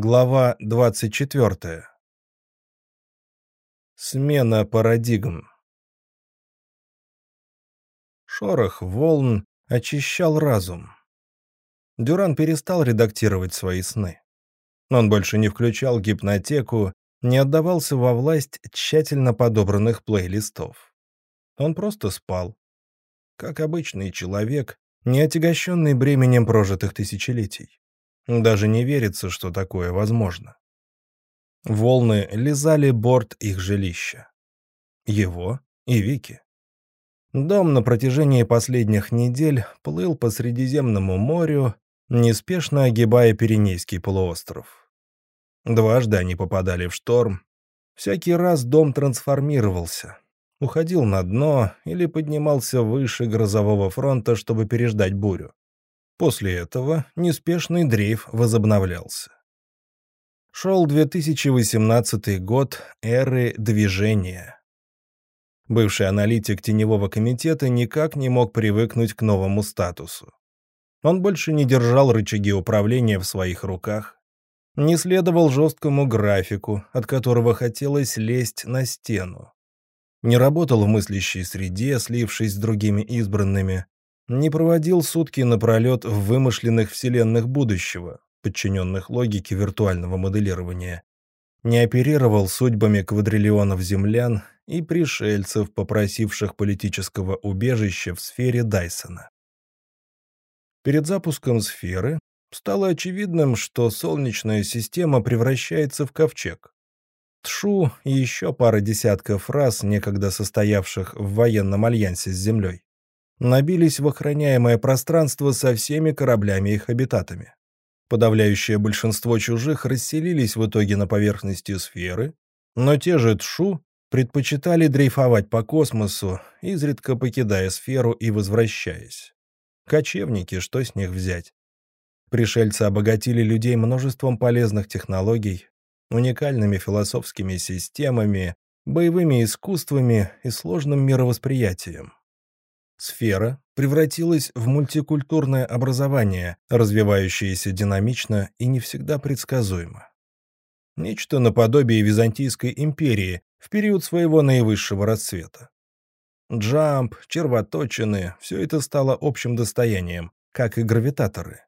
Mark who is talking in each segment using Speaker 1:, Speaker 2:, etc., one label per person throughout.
Speaker 1: Глава 24. Смена парадигм. Шорох волн очищал разум. Дюран перестал редактировать свои сны. Он больше не включал гипнотеку, не отдавался во власть тщательно подобранных плейлистов. Он просто спал. Как обычный человек, не отягощенный бременем прожитых тысячелетий. Даже не верится, что такое возможно. Волны лизали борт их жилища. Его и Вики. Дом на протяжении последних недель плыл по Средиземному морю, неспешно огибая Пиренейский полуостров. Дважды они попадали в шторм. Всякий раз дом трансформировался, уходил на дно или поднимался выше грозового фронта, чтобы переждать бурю. После этого неспешный дрейф возобновлялся. Шел 2018 год эры движения. Бывший аналитик Теневого комитета никак не мог привыкнуть к новому статусу. Он больше не держал рычаги управления в своих руках, не следовал жесткому графику, от которого хотелось лезть на стену. Не работал в мыслящей среде, слившись с другими избранными, не проводил сутки напролет в вымышленных вселенных будущего, подчиненных логике виртуального моделирования, не оперировал судьбами квадриллионов землян и пришельцев, попросивших политического убежища в сфере Дайсона. Перед запуском сферы стало очевидным, что Солнечная система превращается в ковчег. Тшу и еще пара десятков раз, некогда состоявших в военном альянсе с Землей, набились в охраняемое пространство со всеми кораблями их обитатами. Подавляющее большинство чужих расселились в итоге на поверхности сферы, но те же Тшу предпочитали дрейфовать по космосу, изредка покидая сферу и возвращаясь. Кочевники, что с них взять? Пришельцы обогатили людей множеством полезных технологий, уникальными философскими системами, боевыми искусствами и сложным мировосприятием. Сфера превратилась в мультикультурное образование, развивающееся динамично и не всегда предсказуемо. Нечто наподобие Византийской империи в период своего наивысшего расцвета. Джамп, червоточины — все это стало общим достоянием, как и гравитаторы.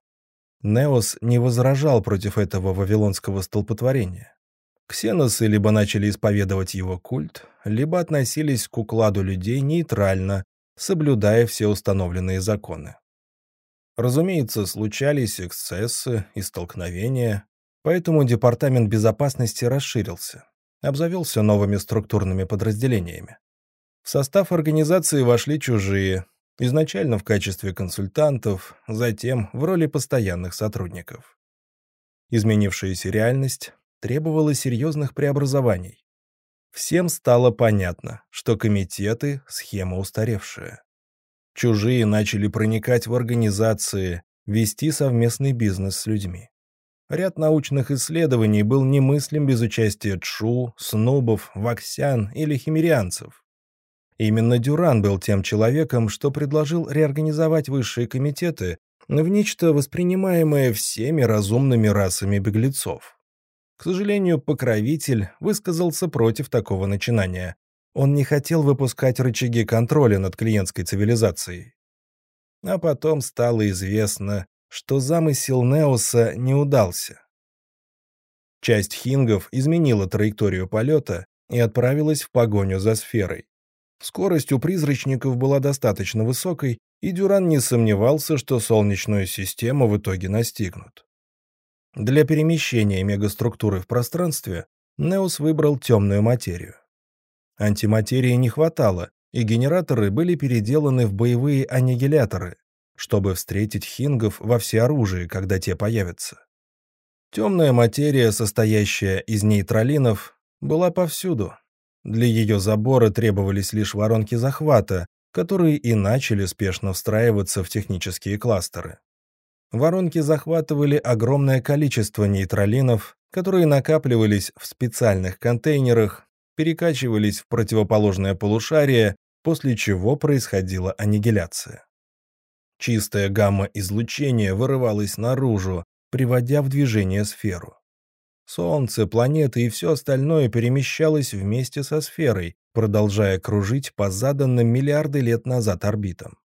Speaker 1: Неос не возражал против этого вавилонского столпотворения. Ксеносы либо начали исповедовать его культ, либо относились к укладу людей нейтрально, соблюдая все установленные законы. Разумеется, случались эксцессы и столкновения, поэтому Департамент безопасности расширился, обзавелся новыми структурными подразделениями. В состав организации вошли чужие, изначально в качестве консультантов, затем в роли постоянных сотрудников. Изменившаяся реальность требовала серьезных преобразований, Всем стало понятно, что комитеты — схема устаревшая. Чужие начали проникать в организации, вести совместный бизнес с людьми. Ряд научных исследований был немыслим без участия Чу, Снубов, Ваксян или химерианцев. Именно Дюран был тем человеком, что предложил реорганизовать высшие комитеты в нечто воспринимаемое всеми разумными расами беглецов. К сожалению, покровитель высказался против такого начинания. Он не хотел выпускать рычаги контроля над клиентской цивилизацией. А потом стало известно, что замысел Неоса не удался. Часть хингов изменила траекторию полета и отправилась в погоню за сферой. Скорость у призрачников была достаточно высокой, и Дюран не сомневался, что Солнечную систему в итоге настигнут. Для перемещения мегаструктуры в пространстве Неос выбрал темную материю. Антиматерии не хватало, и генераторы были переделаны в боевые аннигиляторы, чтобы встретить хингов во всеоружии, когда те появятся. Темная материя, состоящая из нейтралинов, была повсюду. Для ее забора требовались лишь воронки захвата, которые и начали спешно встраиваться в технические кластеры. Воронки захватывали огромное количество нейтралинов, которые накапливались в специальных контейнерах, перекачивались в противоположное полушарие, после чего происходила аннигиляция. Чистая гамма излучения вырывалась наружу, приводя в движение сферу. Солнце, планеты и все остальное перемещалось вместе со сферой, продолжая кружить по заданным миллиарды лет назад орбитам.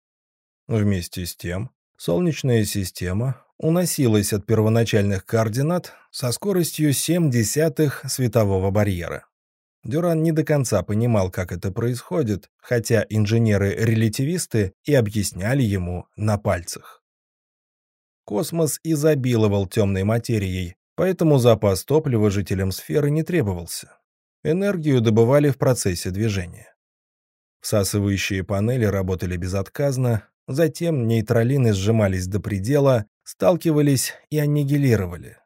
Speaker 1: Вместе с тем, Солнечная система уносилась от первоначальных координат со скоростью 7 десятых светового барьера. Дюран не до конца понимал, как это происходит, хотя инженеры-релятивисты и объясняли ему на пальцах. Космос изобиловал темной материей, поэтому запас топлива жителям сферы не требовался. Энергию добывали в процессе движения. Всасывающие панели работали безотказно, затем нейтралины сжимались до предела, сталкивались и аннигилировали.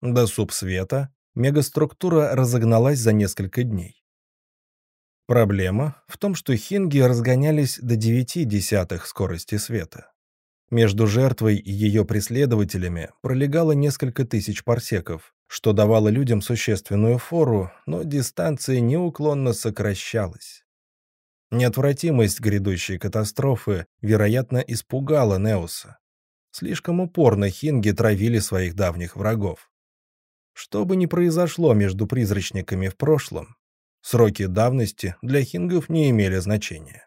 Speaker 1: До субсвета мегаструктура разогналась за несколько дней. Проблема в том, что хинги разгонялись до 9 десятых скорости света. Между жертвой и ее преследователями пролегало несколько тысяч парсеков, что давало людям существенную фору, но дистанция неуклонно сокращалась. Неотвратимость грядущей катастрофы, вероятно, испугала Неуса. Слишком упорно хинги травили своих давних врагов. Что бы ни произошло между призрачниками в прошлом, сроки давности для хингов не имели значения.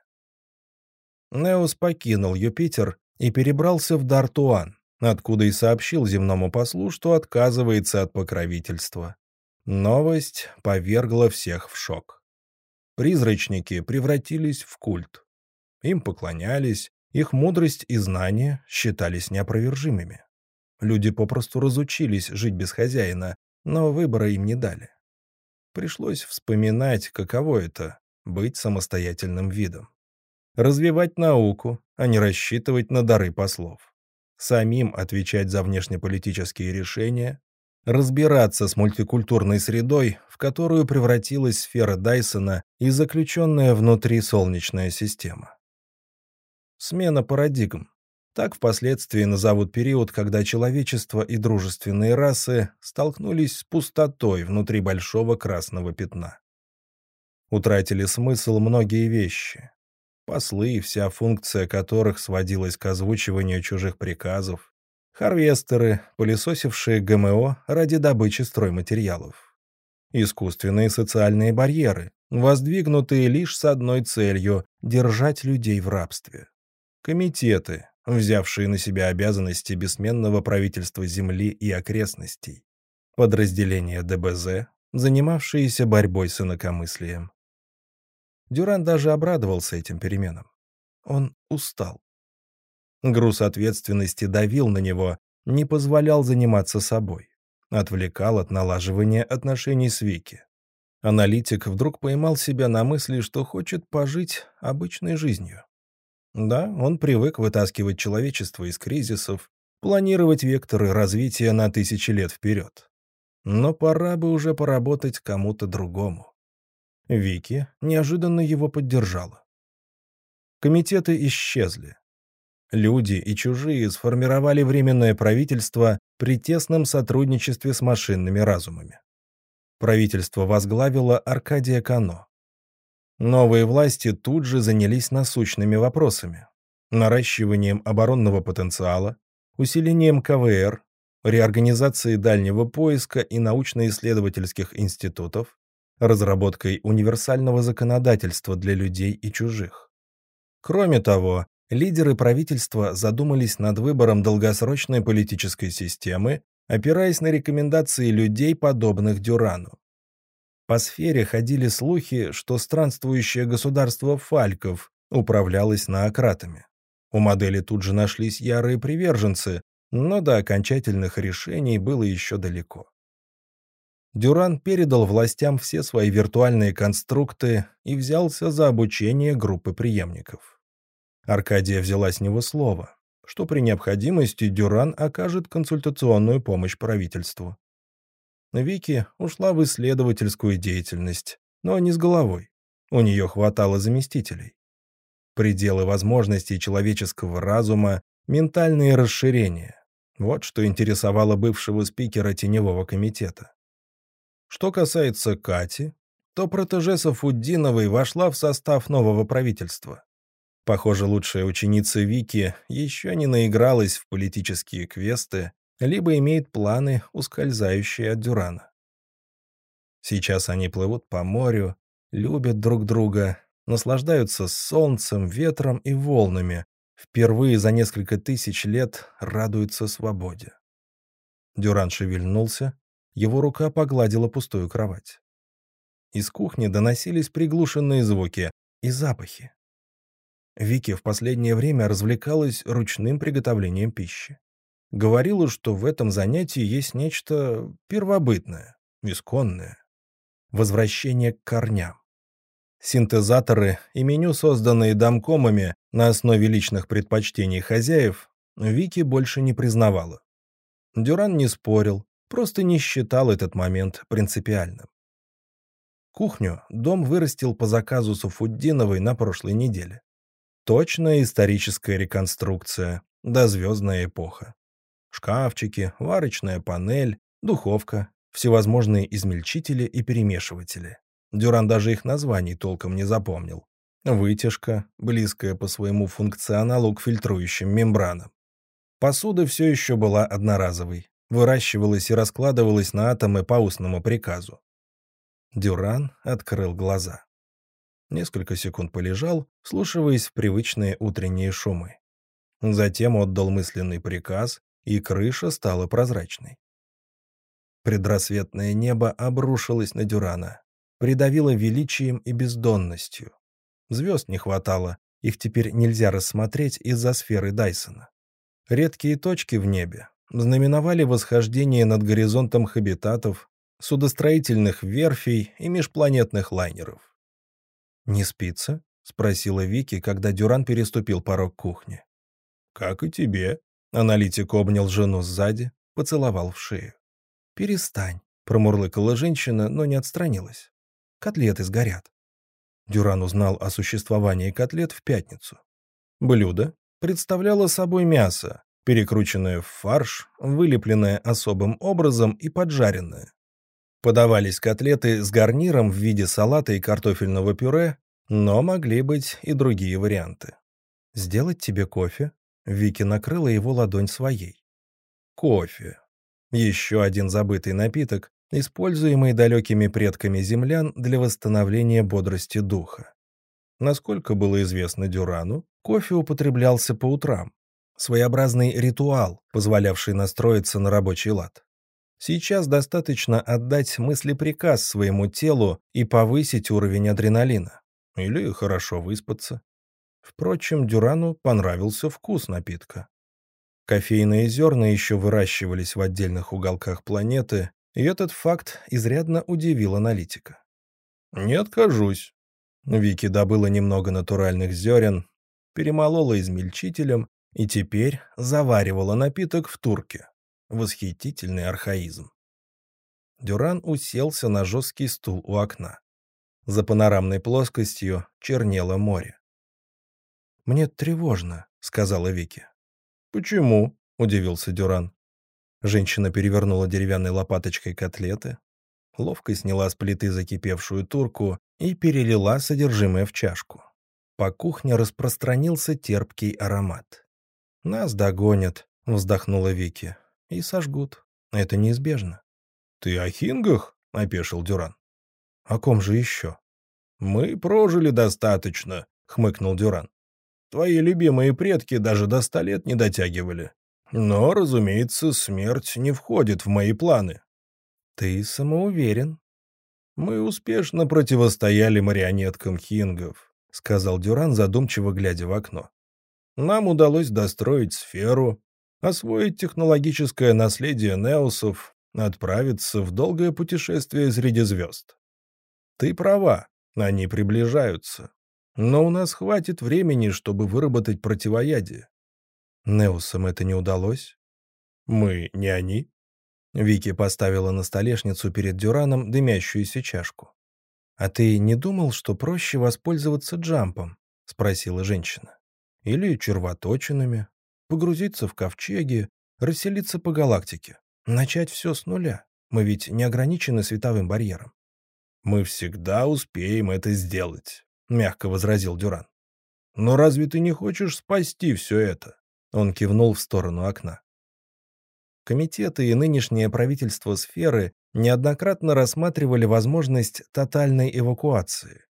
Speaker 1: Неус покинул Юпитер и перебрался в Дартуан, откуда и сообщил земному послу, что отказывается от покровительства. Новость повергла всех в шок. Призрачники превратились в культ. Им поклонялись, их мудрость и знания считались неопровержимыми. Люди попросту разучились жить без хозяина, но выбора им не дали. Пришлось вспоминать, каково это — быть самостоятельным видом. Развивать науку, а не рассчитывать на дары послов. Самим отвечать за внешнеполитические решения, разбираться с мультикультурной средой, в которую превратилась сфера Дайсона и заключенная внутри Солнечная система. Смена парадигм. Так впоследствии назовут период, когда человечество и дружественные расы столкнулись с пустотой внутри большого красного пятна. Утратили смысл многие вещи. Послы, вся функция которых сводилась к озвучиванию чужих приказов, Харвестеры, пылесосившие ГМО ради добычи стройматериалов. Искусственные социальные барьеры, воздвигнутые лишь с одной целью – держать людей в рабстве. Комитеты, взявшие на себя обязанности бессменного правительства Земли и окрестностей. Подразделения ДБЗ, занимавшиеся борьбой с инакомыслием. Дюран даже обрадовался этим переменам. Он устал. Груз ответственности давил на него, не позволял заниматься собой. Отвлекал от налаживания отношений с Вики. Аналитик вдруг поймал себя на мысли, что хочет пожить обычной жизнью. Да, он привык вытаскивать человечество из кризисов, планировать векторы развития на тысячи лет вперед. Но пора бы уже поработать кому-то другому. Вики неожиданно его поддержала. Комитеты исчезли. Люди и чужие сформировали временное правительство при тесном сотрудничестве с машинными разумами. Правительство возглавило Аркадия Кано. Новые власти тут же занялись насущными вопросами. Наращиванием оборонного потенциала, усилением КВР, реорганизацией дальнего поиска и научно-исследовательских институтов, разработкой универсального законодательства для людей и чужих. Кроме того, лидеры правительства задумались над выбором долгосрочной политической системы, опираясь на рекомендации людей, подобных Дюрану. По сфере ходили слухи, что странствующее государство Фальков управлялось наократами. У модели тут же нашлись ярые приверженцы, но до окончательных решений было еще далеко. Дюран передал властям все свои виртуальные конструкты и взялся за обучение группы преемников. Аркадия взяла с него слово, что при необходимости Дюран окажет консультационную помощь правительству. Вики ушла в исследовательскую деятельность, но не с головой. У нее хватало заместителей. Пределы возможностей человеческого разума, ментальные расширения. Вот что интересовало бывшего спикера Теневого комитета. Что касается Кати, то протеже Сафуддиновой вошла в состав нового правительства. Похоже, лучшая ученица Вики еще не наигралась в политические квесты, либо имеет планы, ускользающие от Дюрана. Сейчас они плывут по морю, любят друг друга, наслаждаются солнцем, ветром и волнами, впервые за несколько тысяч лет радуются свободе. Дюран шевельнулся, его рука погладила пустую кровать. Из кухни доносились приглушенные звуки и запахи. Вики в последнее время развлекалась ручным приготовлением пищи. Говорила, что в этом занятии есть нечто первобытное, исконное. Возвращение к корням. Синтезаторы и меню, созданные домкомами на основе личных предпочтений хозяев, Вики больше не признавала. Дюран не спорил, просто не считал этот момент принципиальным. Кухню дом вырастил по заказу Суфуддиновой на прошлой неделе. Точная историческая реконструкция, дозвездная эпоха. Шкафчики, варочная панель, духовка, всевозможные измельчители и перемешиватели. Дюран даже их названий толком не запомнил. Вытяжка, близкая по своему функционалу к фильтрующим мембранам. Посуда все еще была одноразовой, выращивалась и раскладывалась на атомы по устному приказу. Дюран открыл глаза. Несколько секунд полежал, слушаясь в привычные утренние шумы. Затем отдал мысленный приказ, и крыша стала прозрачной. Предрассветное небо обрушилось на Дюрана, придавило величием и бездонностью. Звезд не хватало, их теперь нельзя рассмотреть из-за сферы Дайсона. Редкие точки в небе знаменовали восхождение над горизонтом хабитатов, судостроительных верфей и межпланетных лайнеров. «Не спится?» — спросила Вики, когда Дюран переступил порог кухни. «Как и тебе», — аналитик обнял жену сзади, поцеловал в шею. «Перестань», — промурлыкала женщина, но не отстранилась. «Котлеты сгорят». Дюран узнал о существовании котлет в пятницу. Блюдо представляло собой мясо, перекрученное в фарш, вылепленное особым образом и поджаренное. Подавались котлеты с гарниром в виде салата и картофельного пюре, но могли быть и другие варианты. «Сделать тебе кофе?» Вики накрыла его ладонь своей. Кофе. Еще один забытый напиток, используемый далекими предками землян для восстановления бодрости духа. Насколько было известно Дюрану, кофе употреблялся по утрам. Своеобразный ритуал, позволявший настроиться на рабочий лад. Сейчас достаточно отдать мыслеприказ своему телу и повысить уровень адреналина. Или хорошо выспаться. Впрочем, Дюрану понравился вкус напитка. Кофейные зерна еще выращивались в отдельных уголках планеты, и этот факт изрядно удивил аналитика. «Не откажусь». Вики добыла немного натуральных зерен, перемолола измельчителем и теперь заваривала напиток в турке. Восхитительный архаизм. Дюран уселся на жесткий стул у окна. За панорамной плоскостью чернело море. «Мне тревожно», — сказала Вики. «Почему?» — удивился Дюран. Женщина перевернула деревянной лопаточкой котлеты, ловко сняла с плиты закипевшую турку и перелила содержимое в чашку. По кухне распространился терпкий аромат. «Нас догонят», — вздохнула Вики и сожгут. Это неизбежно. «Ты о хингах?» — опешил Дюран. «О ком же еще?» «Мы прожили достаточно», — хмыкнул Дюран. «Твои любимые предки даже до ста лет не дотягивали. Но, разумеется, смерть не входит в мои планы». «Ты самоуверен». «Мы успешно противостояли марионеткам хингов», — сказал Дюран, задумчиво глядя в окно. «Нам удалось достроить сферу, освоить технологическое наследие Неусов, отправиться в долгое путешествие среди звезд. Ты права, они приближаются. Но у нас хватит времени, чтобы выработать противоядие. Неусам это не удалось? Мы не они. Вики поставила на столешницу перед Дюраном дымящуюся чашку. «А ты не думал, что проще воспользоваться джампом?» — спросила женщина. «Или червоточинами, погрузиться в ковчеги, расселиться по галактике, начать все с нуля. Мы ведь не ограничены световым барьером. «Мы всегда успеем это сделать», — мягко возразил Дюран. «Но разве ты не хочешь спасти все это?» Он кивнул в сторону окна. Комитеты и нынешнее правительство сферы неоднократно рассматривали возможность тотальной эвакуации.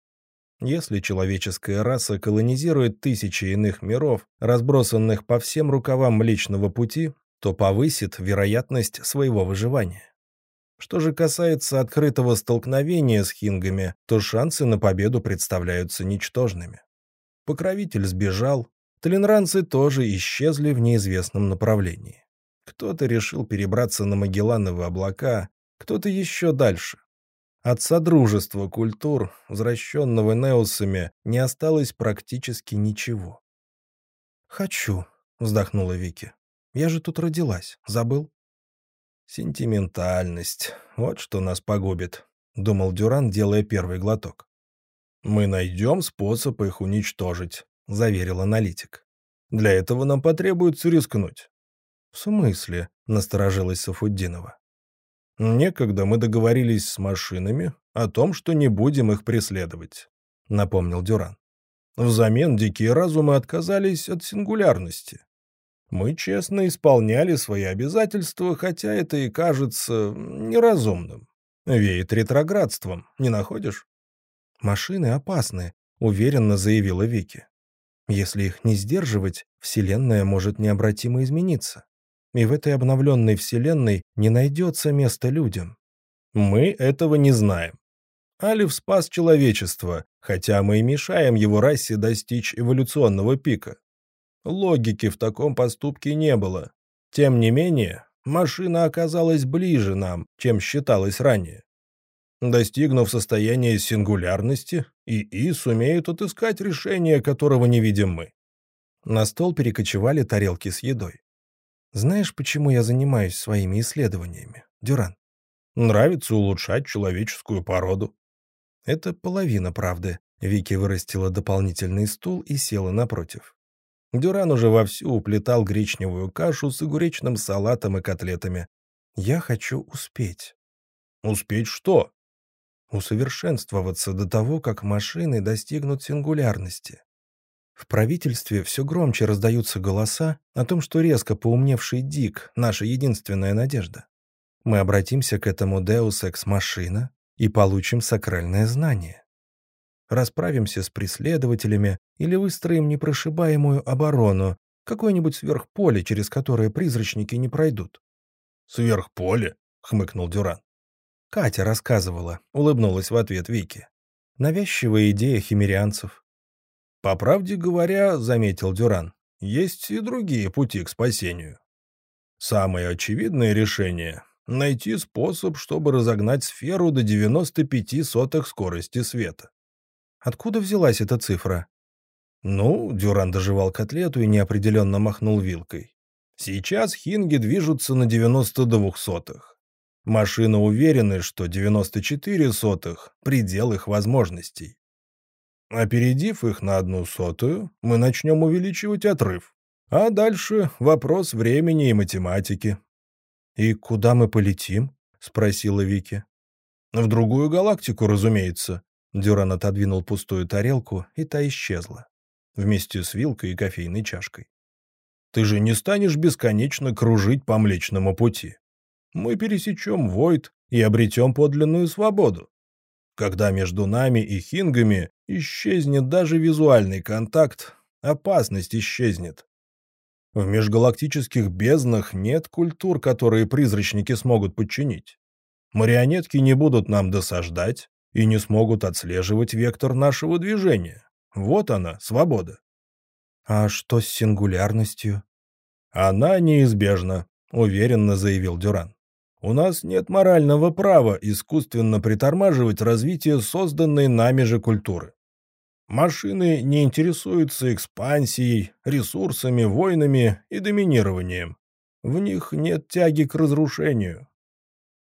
Speaker 1: Если человеческая раса колонизирует тысячи иных миров, разбросанных по всем рукавам Млечного Пути, то повысит вероятность своего выживания. Что же касается открытого столкновения с хингами, то шансы на победу представляются ничтожными. Покровитель сбежал, талинранцы тоже исчезли в неизвестном направлении. Кто-то решил перебраться на Магеллановые облака, кто-то еще дальше. От Содружества культур, возвращенного Неусами, не осталось практически ничего. «Хочу», — вздохнула Вики. «Я же тут родилась. Забыл?» «Сентиментальность. Вот что нас погубит», — думал Дюран, делая первый глоток. «Мы найдем способ их уничтожить», — заверил аналитик. «Для этого нам потребуется рискнуть». «В смысле?» — насторожилась Сафуддинова. «Некогда мы договорились с машинами о том, что не будем их преследовать», — напомнил Дюран. «Взамен дикие разумы отказались от сингулярности. Мы честно исполняли свои обязательства, хотя это и кажется неразумным. Веет ретроградством, не находишь?»
Speaker 2: «Машины опасны», — уверенно заявила Вики. «Если их не сдерживать, Вселенная может необратимо измениться и в этой обновленной вселенной не найдется места людям.
Speaker 1: Мы этого не знаем. Алиф спас человечество, хотя мы и мешаем его расе достичь эволюционного пика. Логики в таком поступке не было. Тем не менее, машина оказалась ближе нам, чем считалось ранее. Достигнув состояния сингулярности, ИИ сумеют отыскать решение, которого не видим мы.
Speaker 2: На стол перекочевали тарелки с едой. Знаешь, почему я занимаюсь своими исследованиями, Дюран?
Speaker 1: Нравится улучшать человеческую породу.
Speaker 2: Это половина правды. Вики вырастила дополнительный стул и села напротив.
Speaker 1: Дюран уже вовсю уплетал гречневую кашу с огуречным салатом и котлетами.
Speaker 2: Я хочу успеть.
Speaker 1: Успеть что?
Speaker 2: Усовершенствоваться до того, как машины достигнут сингулярности. В правительстве все громче раздаются голоса о том, что резко поумневший Дик – наша единственная надежда. Мы обратимся к этому Deus Ex Machina и получим сакральное знание. Расправимся с преследователями или выстроим непрошибаемую оборону, какое-нибудь сверхполе, через которое призрачники не пройдут.
Speaker 1: «Сверхполе?» — хмыкнул Дюран.
Speaker 2: Катя рассказывала, улыбнулась в ответ Вики. Навязчивая идея химерианцев.
Speaker 1: «По правде говоря, — заметил Дюран, — есть и другие пути к спасению. Самое очевидное решение — найти способ, чтобы разогнать сферу до 95 сотых скорости света.
Speaker 2: Откуда взялась эта цифра?
Speaker 1: Ну, Дюран доживал котлету и неопределенно махнул вилкой. Сейчас хинги движутся на 92 сотых. Машины уверены, что 94 сотых — предел их возможностей. Опередив их на одну сотую, мы начнем увеличивать отрыв. А дальше вопрос времени и математики.
Speaker 2: «И куда мы полетим?» — спросила Вики.
Speaker 1: «В другую галактику, разумеется».
Speaker 2: Дюран отодвинул пустую тарелку, и та исчезла. Вместе с вилкой и кофейной чашкой.
Speaker 1: «Ты же не станешь бесконечно кружить по Млечному пути. Мы пересечем Войд и обретем подлинную свободу. Когда между нами и хингами исчезнет даже визуальный контакт, опасность исчезнет. В межгалактических безднах нет культур, которые призрачники смогут подчинить. Марионетки не будут нам досаждать и не смогут отслеживать вектор нашего движения. Вот она, свобода.
Speaker 2: А что с сингулярностью?
Speaker 1: Она неизбежна, уверенно заявил Дюран. У нас нет морального права искусственно притормаживать развитие созданной нами же культуры. Машины не интересуются экспансией, ресурсами, войнами и доминированием. В них нет тяги к разрушению.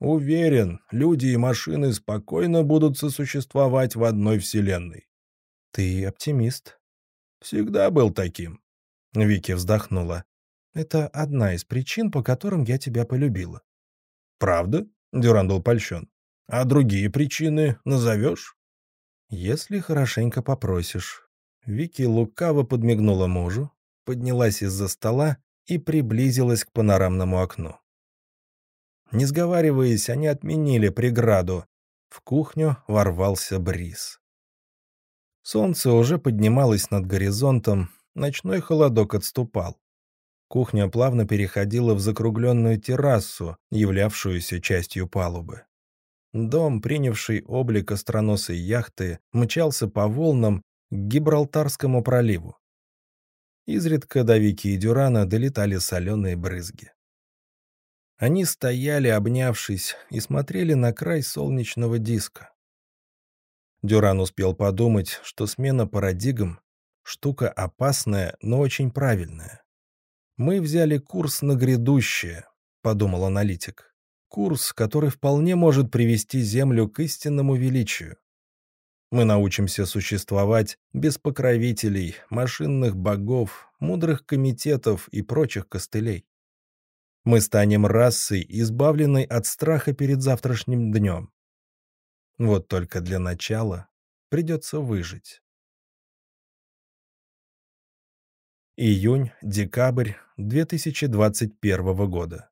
Speaker 1: Уверен, люди и машины спокойно будут сосуществовать в одной вселенной.
Speaker 2: Ты оптимист.
Speaker 1: Всегда был таким.
Speaker 2: Вики вздохнула. Это одна из причин, по которым я тебя полюбила.
Speaker 1: «Правда?» — Дюран был польщен. «А другие причины назовешь?»
Speaker 2: «Если хорошенько попросишь». Вики лукаво подмигнула мужу, поднялась из-за стола и приблизилась к панорамному окну.
Speaker 1: Не сговариваясь, они отменили преграду. В кухню ворвался бриз. Солнце уже поднималось над горизонтом, ночной холодок отступал. Кухня плавно переходила в закругленную террасу, являвшуюся частью палубы. Дом, принявший облик остроносой яхты, мчался по волнам к Гибралтарскому проливу. Изредка до Вики и Дюрана долетали соленые брызги. Они стояли, обнявшись, и смотрели на край солнечного диска. Дюран успел подумать, что смена парадигм — штука опасная, но очень правильная. «Мы взяли курс на грядущее», — подумал аналитик. «Курс, который вполне может привести Землю к истинному величию. Мы научимся существовать без покровителей, машинных богов, мудрых комитетов и прочих костылей. Мы станем расой, избавленной от страха перед завтрашним днем. Вот только для начала придется выжить. Июнь-декабрь 2021 года.